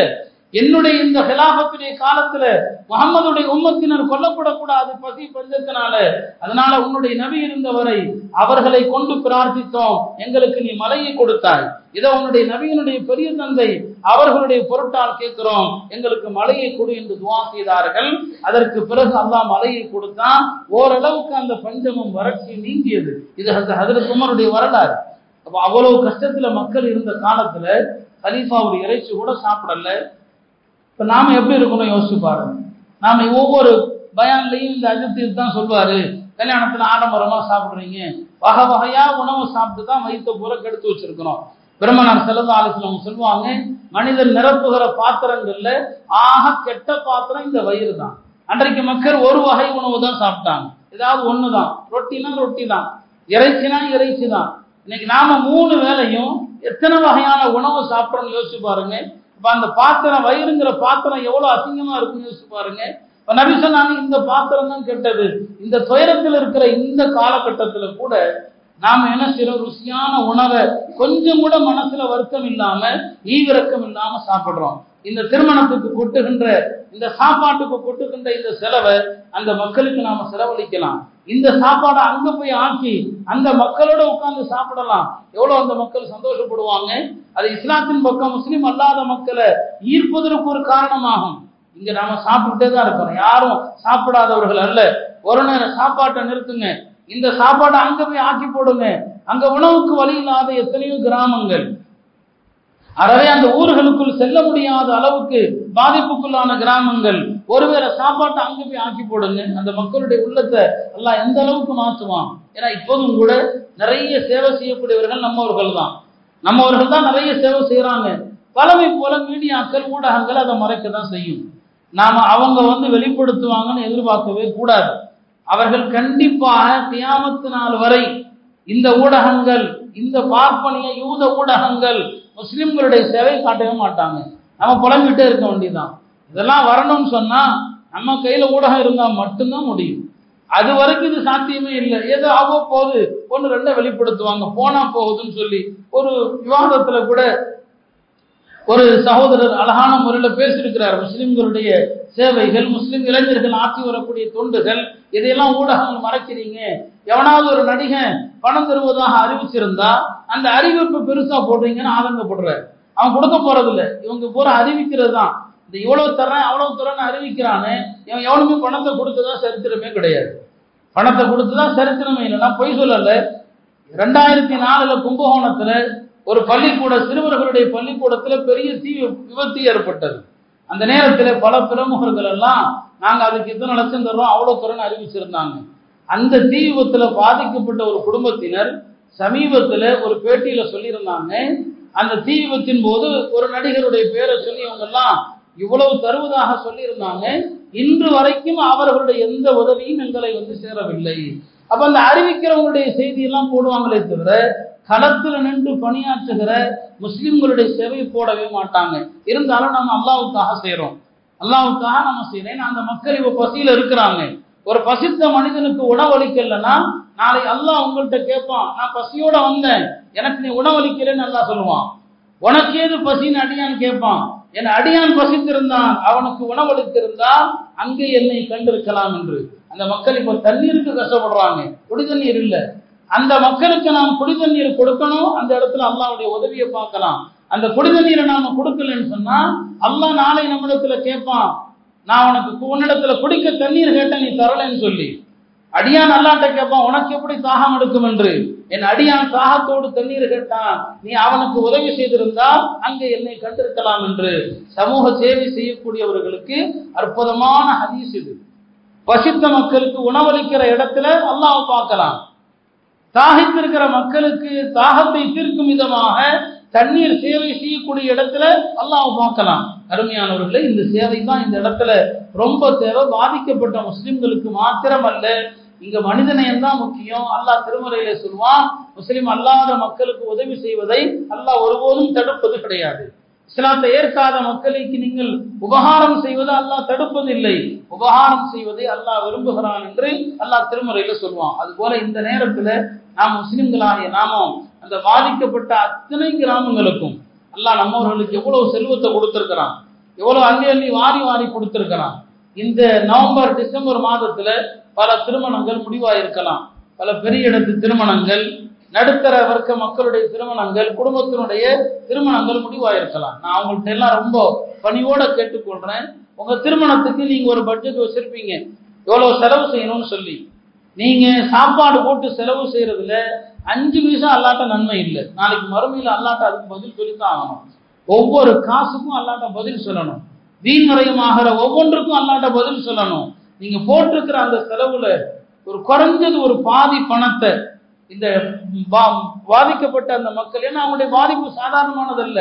என்னுடைய இந்த ஹிலாபத்துடைய காலத்துல முகமதுடைய உம்மத்தினர் கொல்லப்படக்கூடாது பசி பஞ்சத்தினால. அதனால உன்னுடைய நபி இருந்தவரை அவர்களை கொண்டு பிரார்த்தித்தோம். எங்களுக்கு நீ மலையை கொடுத்தாய். இதை உன்னுடைய நபியினுடைய பெரிய தந்தை அவர்களுடைய பொருட்டால் கேட்கிறோம். எங்களுக்கு மலையை கொடு என்று துவா செய்தார்கள். அதற்கு பிறகு அல்லாஹ் மலையை கொடுத்தான். ஓரளவுக்கு அந்த பஞ்சமும் வறட்சி நீங்கியது. இது அந்த உமருடைய வரலாறு. அப்போ அவ்வளவு கஷ்டத்துல மக்கள் இருந்த காலத்துல கலீஃபாவுடைய இறைச்சி கூட சாப்பிடல. இப்போ நாம் எப்படி இருக்கணும் யோசிச்சு பாருங்க. நாம் ஒவ்வொரு பயான்லையும் இந்த அஜித்தில் தான் சொல்வார் கல்யாணத்தில் ஆடம்பரமாக சாப்பிட்றீங்க. வகை வகையாக உணவு சாப்பிட்டு தான் வயிற்று பூரா கெடுத்து வச்சிருக்கிறோம். பெருமனார் செல்லதா ஆலோசனை சொல்லுவாங்க மனிதன் நிரப்புகிற பாத்திரங்கள்ல ஆக கெட்ட பாத்திரம் இந்த வயிறு தான். அன்றைக்கு மக்கள் ஒரு வகை உணவு தான் சாப்பிட்டாங்க. ஏதாவது ஒன்று தான் ரொட்டினா ரொட்டி தான் இறைச்சினா இறைச்சி தான் இன்னைக்கு நாம மூணு வேளையும் எத்தனை வகையான உணவு சாப்பிட்றோம்னு யோசிச்சு பாருங்க. இப்ப அந்த பாத்திரம் வயிறுங்கிற பாத்திரம் எவ்வளவு அசிங்கமா இருக்குன்னு யோசிச்சு பாருங்க. இப்ப நபி சொன்னாங்க இந்த பாத்திரம் தான் கெட்டது. இந்த துயரத்தில் இருக்கிற இந்த காலகட்டத்துல கூட நாம என்ன சில ருசியான உணவை கொஞ்சம் கூட மனசுல வருத்தம் இல்லாம ஈவிரக்கம் இல்லாம சாப்பிடுறோம். இந்த திருமணத்துக்கு கொட்டுகின்ற இந்த சாப்பாட்டுக்கு கொட்டுகின்ற இந்த செலவை அந்த மக்களுக்கு நாம செலவழிக்கலாம். இந்த சாப்பாடை அங்க போய் ஆக்கி அந்த மக்களோட உட்கார்ந்து சாப்பிடலாம். எவ்வளவு அந்த மக்கள் சந்தோஷப்படுவாங்க? அது இஸ்லாத்தின் பக்கம் முஸ்லீம் அல்லாத மக்களை ஈர்ப்பதற்கு ஒரு காரணமாகும். இங்க நாம சாப்பிட்டுட்டே தான் இருக்கிறோம் யாரும் சாப்பிடாதவர்கள் அல்ல. ஒரு நேரம் சாப்பாட்டை நிறுத்துங்க. இந்த சாப்பாடை அங்க போய் ஆக்கி போடுங்க. அங்க உணவுக்கு வழி இல்லாத எத்தனையோ கிராமங்கள். அறவே அந்த ஊர்களுக்குள் செல்ல முடியாத அளவுக்கு பாதிப்புக்குள்ளான கிராமங்கள். ஒருவேளை சாப்பாட்டை அங்கே போய் ஆக்கி போடுங்க. அந்த மக்களுடைய உள்ளத்தை எல்லாம் எந்த அளவுக்கு மாற்றுவான்? ஏன்னா இப்போதும் கூட நிறைய சேவை செய்யக்கூடியவர்கள் நம்மவர்கள் தான். நம்மவர்கள் தான் நிறைய சேவை செய்கிறாங்க பழமை போல மீடியாக்கள் ஊடகங்கள் அதை மறைக்க தான் செய்யும். நாம் அவங்க வந்து வெளிப்படுத்துவாங்கன்னு எதிர்பார்க்கவே கூடாது. அவர்கள் கண்டிப்பாக தியாமத்து நாள் வரை இந்த ஊடகங்கள் இந்த பார்ப்பனிய யூத ஊடகங்கள் முஸ்லிம்களுடைய சேவை காட்டவே மாட்டாங்க. நம்ம புலம்பிட்டே இருக்க வேண்டியதுதான். இதெல்லாம் வரணும்னு சொன்னா நம்ம கையில ஊடகம் இருந்தால் மட்டும்தான் முடியும். அது வரைக்கும் இது சாத்தியமே இல்லை. ஏதோ அவ்வப்போது ஒன்று ரெண்டை வெளிப்படுத்துவாங்க. போனா போகுதுன்னு சொல்லி ஒரு விவாதத்தில் கூட ஒரு சகோதரர் அழகான முறையில் பேசியிருக்கிறார். முஸ்லிம்களுடைய சேவைகள் முஸ்லிம் இளைஞர்கள் ஆற்றி வரக்கூடிய தொண்டுகள் இதையெல்லாம் ஊடகங்கள் மறைக்கிறீங்க? எவனாவது ஒரு நடிகன் பணம் தருவதாக அறிவிச்சிருந்தா அந்த அறிவிப்பு பெருசா போடுறீங்கன்னு ஆதங்கப்படுற அவன் கொடுக்க போறதில்ல. இவங்க பூரா அறிவிக்கிறது தான். இந்த இவ்வளவு தர்றேன் அவ்வளவு தர்றேன்னு அறிவிக்கிறானே இவன் எவனுமே பணத்தை கொடுத்ததா சரித்திரமே கிடையாது. பணத்தை கொடுத்துதான் சரித்திரமே இல்லை. நான் பொய் சொல்லலை. ரெண்டாயிரத்தி நாலுல கும்பகோணத்துல ஒரு பள்ளிக்கூட சிறுவர்களுடைய பள்ளிக்கூடத்துல பெரிய தீ விபத்து ஏற்பட்டது. அந்த நேரத்தில் பல பிரமுகர்கள் எல்லாம் நாங்கள் அதுக்கு இத்தனை லட்சம் தர்றோம் அவ்வளோ தரோன்னு அறிவிச்சிருந்தாங்க. அந்த தீ விபத்துல பாதிக்கப்பட்ட ஒரு குடும்பத்தினர் சமீபத்தில் ஒரு பேட்டியில சொல்லியிருந்தாங்க. அந்த தீ விபத்தின் போது ஒரு நடிகருடைய பேரை சொல்லி அவங்கெல்லாம் இவ்வளவு தருவதாக சொல்லியிருந்தாங்க. இன்று வரைக்கும் அவர்களுடைய எந்த உதவியும் எங்களை வந்து சேரவில்லை. அப்ப அந்த அறிவிக்கிறவங்களுடைய செய்தியெல்லாம் போடுவாங்களே தவிர களத்துல நின்று பணியாற்றுகிற முஸ்லிம்களுடைய சேவை போடவே மாட்டாங்க. இருந்தாலும் நம்ம அல்லாவுக்காக செய்யறோம் அல்லாவுக்காக நம்ம செய்யறேன் அந்த மக்கள் இப்ப பசியில இருக்கிறாங்க. ஒரு பசித்த மனிதனுக்கு உணவளிக்கலன்னா நாளை அல்லாஹ் உங்கள்கிட்ட கேட்பான் நான் பசியோட வந்தேன். எனக்கு நீ உணவளிக்கலன்னு நல்லா சொல்லுவான். உனக்கு ஏது பசின்னு அடியான் கேட்பான். என் அடியான் பசித்திருந்தான். அவனுக்கு உணவளித்திருந்தால் அங்கே என்னை கண்டிருக்கலாம் என்று. அந்த மக்கள் இப்ப தண்ணீருக்கு கஷ்டப்படுறாங்க. குடி தண்ணீர் இல்லை. அந்த மக்களுக்கு நாம் குடி தண்ணீர் கொடுக்கணும் அந்த இடத்துல அல்லாவுடைய உதவியை பார்க்கலாம். அந்த குடி தண்ணீரை நாம கொடுக்கலன்னு சொன்னா அல்லாஹ் நாளை நம்மிடத்துல கேட்பான் நான் உனக்கு உன்னிடத்துல குடிக்க தண்ணீர் கேட்டேன் நீ தரலன்னு சொல்லி. அடியான் அல்லாட்ட கேட்பான் உனக்கு எப்படி தாகம் எடுக்கும் என்று? என் அடியான் தாகத்தோடு தண்ணீர் கேட்டான் நீ அவனுக்கு உதவி செய்திருந்தால் அங்கே என்னை கண்டிருக்கலாம் என்று. சமூக சேவை செய்யக்கூடியவர்களுக்கு அற்புதமான ஹதீஸ் இது. பசித்த மக்களுக்கு உணவளிக்கிற இடத்துல அல்லாஹ் பார்க்கலாம். தாகித்திருக்கிற மக்களுக்கு தாகத்தை தீர்க்கும் விதமாக தண்ணீர் சேவை செய்யக்கூடிய இடத்துல அல்லாஹ் பார்க்கலாம். அருமையானவர்களே இந்த சேவை தான் இந்த இடத்துல ரொம்ப தேவை. பாதிக்கப்பட்ட முஸ்லிம்களுக்கு மாத்திரம் அல்ல இங்க மனிதநேயம் தான் முக்கியம். அல்லாஹ் திருமறையில சொல்வான் முஸ்லிம் அல்லாத மக்களுக்கு உதவி செய்வதை அல்லாஹ் ஒருபோதும் தடுப்பது கிடையாது. இஸ்லாத்தை ஏற்காத மக்களுக்கு நீங்கள் உபகாரம் செய்வதை அல்லாஹ் தடுப்பதில்லை. உபகாரம் செய்வதை அல்லாஹ் விரும்புகிறான் என்று அல்லாஹ் திருமுறையில சொல்லுவான். அது போல இந்த நேரத்துல நாம் முஸ்லிம்களாகிய நாமும் அந்த பாதிக்கப்பட்ட அத்தனை கிராமங்களுக்கும் அல்லாஹ் நம்மவர்களுக்கு எவ்வளவு செல்வத்தை கொடுத்திருக்கிறான்? எவ்வளவு அள்ளி அள்ளி வாரி வாரி கொடுத்திருக்கிறான்? இந்த நவம்பர் டிசம்பர் மாதத்துல பல திருமணங்கள் முடிவாயிருக்கலாம். பல பெரிய இடத்து திருமணங்கள் நடுத்தர வர்க்க மக்களுடைய திருமணங்கள் குடும்பத்தினுடைய திருமணங்கள் முடிவாயிருக்கலாம். நான் அவங்கள்ட்ட எல்லாம் ரொம்ப பணியோட கேட்டுக்கொள்றேன். உங்க திருமணத்துக்கு நீங்க ஒரு பட்ஜெட் வச்சிருப்பீங்க. எவ்வளவு செலவு செய்யணும்னு சொல்லி. நீங்க சாப்பாடு போட்டு செலவு செய்யறதுல அஞ்சு பைசா அல்லாட்ட நன்மை இல்லை. நாளைக்கு மறுமையில் அல்லாட்ட அதுக்கு பதில் சொல்லித்தான் ஆகணும். ஒவ்வொரு காசுக்கும் அல்லாட்ட பதில் சொல்லணும். வீண்மறையும் ஆகிற ஒவ்வொன்றுக்கும் அல்லாட்ட பதில் சொல்லணும். நீங்க போட்டிருக்கிற அந்த செலவுல ஒரு குறைஞ்சது ஒரு பாதி பணத்தை இந்த பாதிக்கப்பட்ட அந்த மக்கள் ஏன்னா அவங்களுடைய பாதிப்பு சாதாரணமானதல்ல.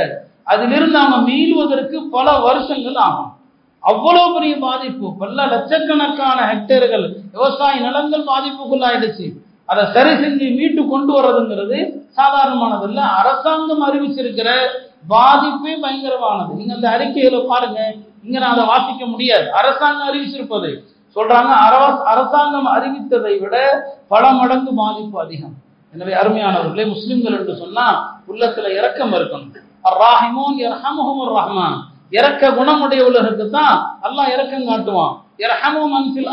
அதிலிருந்து அவங்க மீள்வதற்கு பல வருஷங்கள் ஆகும். அவ்வளவு பெரிய பாதிப்பு. பல லட்சக்கணக்கான ஹெக்டேர்கள் விவசாய நிலங்கள் பாதிப்புக்குள்ளாயிடுச்சு. அதை சரி செஞ்சு மீட்டு கொண்டு வர்றதுங்கிறது சாதாரணமானதல்ல. அரசாங்கம் அறிவிச்சிருக்கிற பாதிப்பே பயங்கரமானது. நீங்க அந்த அறிக்கையில பாருங்க. இங்க நான் அதை வாசிக்க முடியாது. அரசாங்கம் அறிவிச்சிருப்பது. சொல்றாங்க அரசாங்கம் அறிவித்ததை விட பல மடங்கு பாதிப்பு அதிகம். எனவே அருமையானவர்களே முஸ்லிம்கள் என்று சொன்னா உள்ளத்துல இரக்கம் இருக்கணும். அர்ராஹிமோன் ரஹ்மான் இறக்க குணமுடையவர்களுக்கு தான் அல்லாஹ் இறக்கம் காட்டுவான். இரஹமும் அன்பில்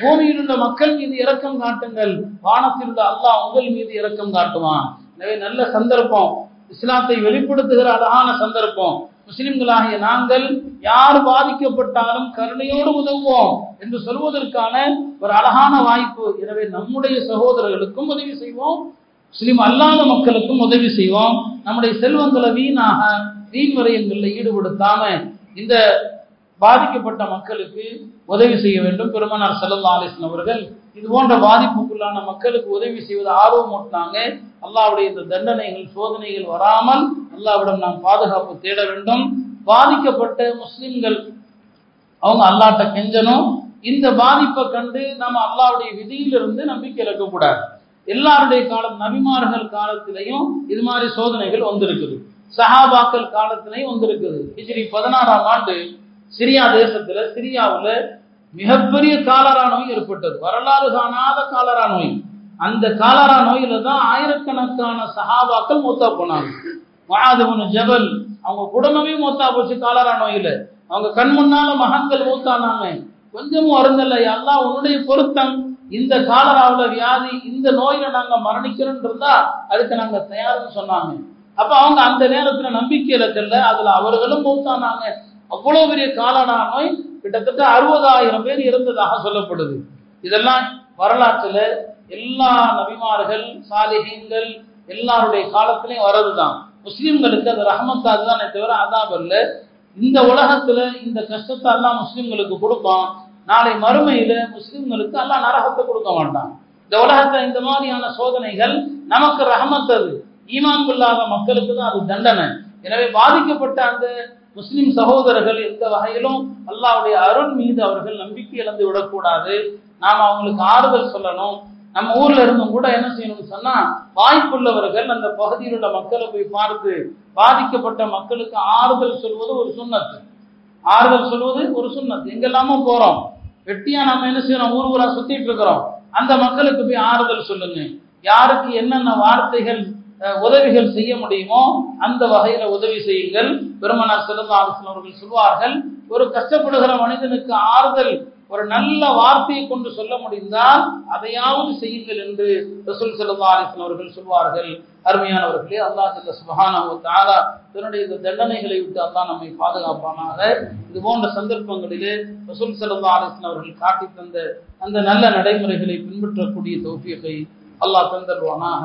பூமியில் உள்ள மக்கள் மீது இறக்கம் காட்டுங்கள். வானத்தில் உள்ள அல்லாஹ் உங்கள் மீது இறக்கம் காட்டுவான். எனவே நல்ல சந்தர்ப்பம். இஸ்லாத்தை வெளிப்படுத்துகிற அழகான சந்தர்ப்பம். முஸ்லிம்களாகிய நாங்கள் யார் பாதிக்கப்பட்டாலும் கருணையோடு உதவுவோம் என்று சொல்வதற்கான ஒரு அழகான வாய்ப்பு. எனவே நம்முடைய சகோதரர்களுக்கும் உதவி செய்வோம். முஸ்லிம் அல்லாத மக்களுக்கும் உதவி செய்வோம். நம்முடைய செல்வங்களை வீணாக வீண் ஈடுபடுத்தாம இந்த பாதிக்கப்பட்ட மக்களுக்கு உதவி செய்ய வேண்டும். பெருமானார் சல்லல்லா ஆலேசன் அவர்கள் இது போன்ற பாதிப்புக்குள்ளான மக்களுக்கு உதவி செய்வது ஆர்வம் ஊட்டினாங்க அல்லாவுடைய இந்த தண்டனைகள் சோதனைகள் வராமல் அல்லாவிடம் நாம் பாதுகாப்பு தேட வேண்டும். பாதிக்கப்பட்ட முஸ்லிம்கள் அவங்க அல்லாட்ட கெஞ்சணும். இந்த பாதிப்பை கண்டு நம்ம அல்லாவுடைய விதியிலிருந்து நம்பிக்கை இழக்கக்கூடாது. எல்லாருடைய காலம் நபிமார்கள் காலத்திலையும் இது மாதிரி சோதனைகள் வந்திருக்குது. சஹாபாக்கள் காலத்திலையும் வந்திருக்குது. ஹிஜ்ரி பதினாறாம் ஆண்டு சிரியா தேசத்துல சிரியாவுல மிகப்பெரிய காலரா நோய் ஏற்பட்டது. வரலாறு காணாத காலரா நோய். அந்த காலரா நோயில தான் ஆயிரக்கணக்கான சஹாபாக்கள் மூத்தா போனாங்க. மகாதவனு ஜபல் அவங்க குடும்பமே மூத்தா போச்சு காலரா நோயில. அவங்க கண் முன்னால மகன்கள் மூத்தானாங்க கொஞ்சமும் வருந்தல்ல எல்லாம் உன்னுடைய பொருத்தம். இந்த காலராவுல வியாதி இந்த நோயில நாங்க மரணிக்கிறோம் இருந்தா அதுக்கு நாங்க தயாருன்னு சொன்னாங்க. அப்ப அவங்க அந்த நேரத்துல நம்பிக்கை இழக்கல அதுல அவர்களும் மூத்தானாங்க. அவ்வளவு பெரிய காலனா நோய் கிட்டத்தட்ட அறுபதாயிரம் பேர் இருந்ததாக சொல்லப்படுது. இதெல்லாம் வரலாற்றுல எல்லா நபிமார்கள் சாலிகங்கள் எல்லாருடைய காலத்திலையும் வர்றதுதான். முஸ்லிம்களுக்கு அது ரஹமத்தாது தானே தவிர அதான் அல்ல. இந்த உலகத்துல இந்த கஷ்டத்தை எல்லாம் முஸ்லிம்களுக்கு கொடுப்பான். நாளை மறுமையில முஸ்லிம்களுக்கு எல்லாம் நரகத்தை கொடுக்க மாட்டான். இந்த உலகத்துல இந்த மாதிரியான சோதனைகள் நமக்கு ரஹமத் அது. ஈமான் கொள்ளாத மக்களுக்கு தான் அது தண்டனை. எனவே பாதிக்கப்பட்ட அந்த முஸ்லிம் சகோதரர்கள் எந்த வகையிலும் அல்லாவுடைய அருள் மீது அவர்கள் நம்பிக்கை இழந்து விடக்கூடாது. நாம் அவங்களுக்கு ஆறுதல் சொல்லணும். நம்ம ஊர்ல இருந்தும் கூட என்ன செய்யணும்னு சொன்னா வாய்ப்புள்ளவர்கள் அந்த பகுதியில் உள்ள மக்களை போய் பார்த்து பாதிக்கப்பட்ட மக்களுக்கு ஆறுதல் சொல்வது ஒரு சுண்ணத்து. ஆறுதல் சொல்வது ஒரு சுண்ணத்து. எங்கெல்லாமோ போறோம். வெட்டியா நாம என்ன செய்யறோம்? ஊர் ஊரா சுத்திட்டு இருக்கிறோம். அந்த மக்களுக்கு போய் ஆறுதல் சொல்லுங்க. யாருக்கு என்னென்ன வார்த்தைகள் உதவிகள் செய்ய முடியுமோ அந்த வகையில உதவி செய்யுங்கள். பெருமனார் செல்லல்லா அவர்கள் சொல்வார்கள் ஒரு கஷ்டப்படுகிற மனிதனுக்கு ஆறுதல் ஒரு நல்ல வார்த்தையை கொண்டு சொல்ல முடிந்தால் அதையாவது செய்யுங்கள் என்று ரசூல் செல்லல்லா அலிஸ்லாம் அவர்கள் சொல்வார்கள். அருமையானவர்களே அல்லாஹ் ஜல்ல சுப்ஹானஹு வ தன்னுடைய இந்த தண்டனைகளை விட்டு அல்லாஹ் நம்மை பாதுகாப்பானாக. இது போன்ற சந்தர்ப்பங்களிலே ரசூல் ஸல்லல்லாஹு அலைஹி அவர்கள் காட்டி தந்த அந்த நல்ல நடைமுறைகளை பின்பற்றக்கூடிய தொகுப்பியத்தை அல்லாஹ் தந்தருவானாக.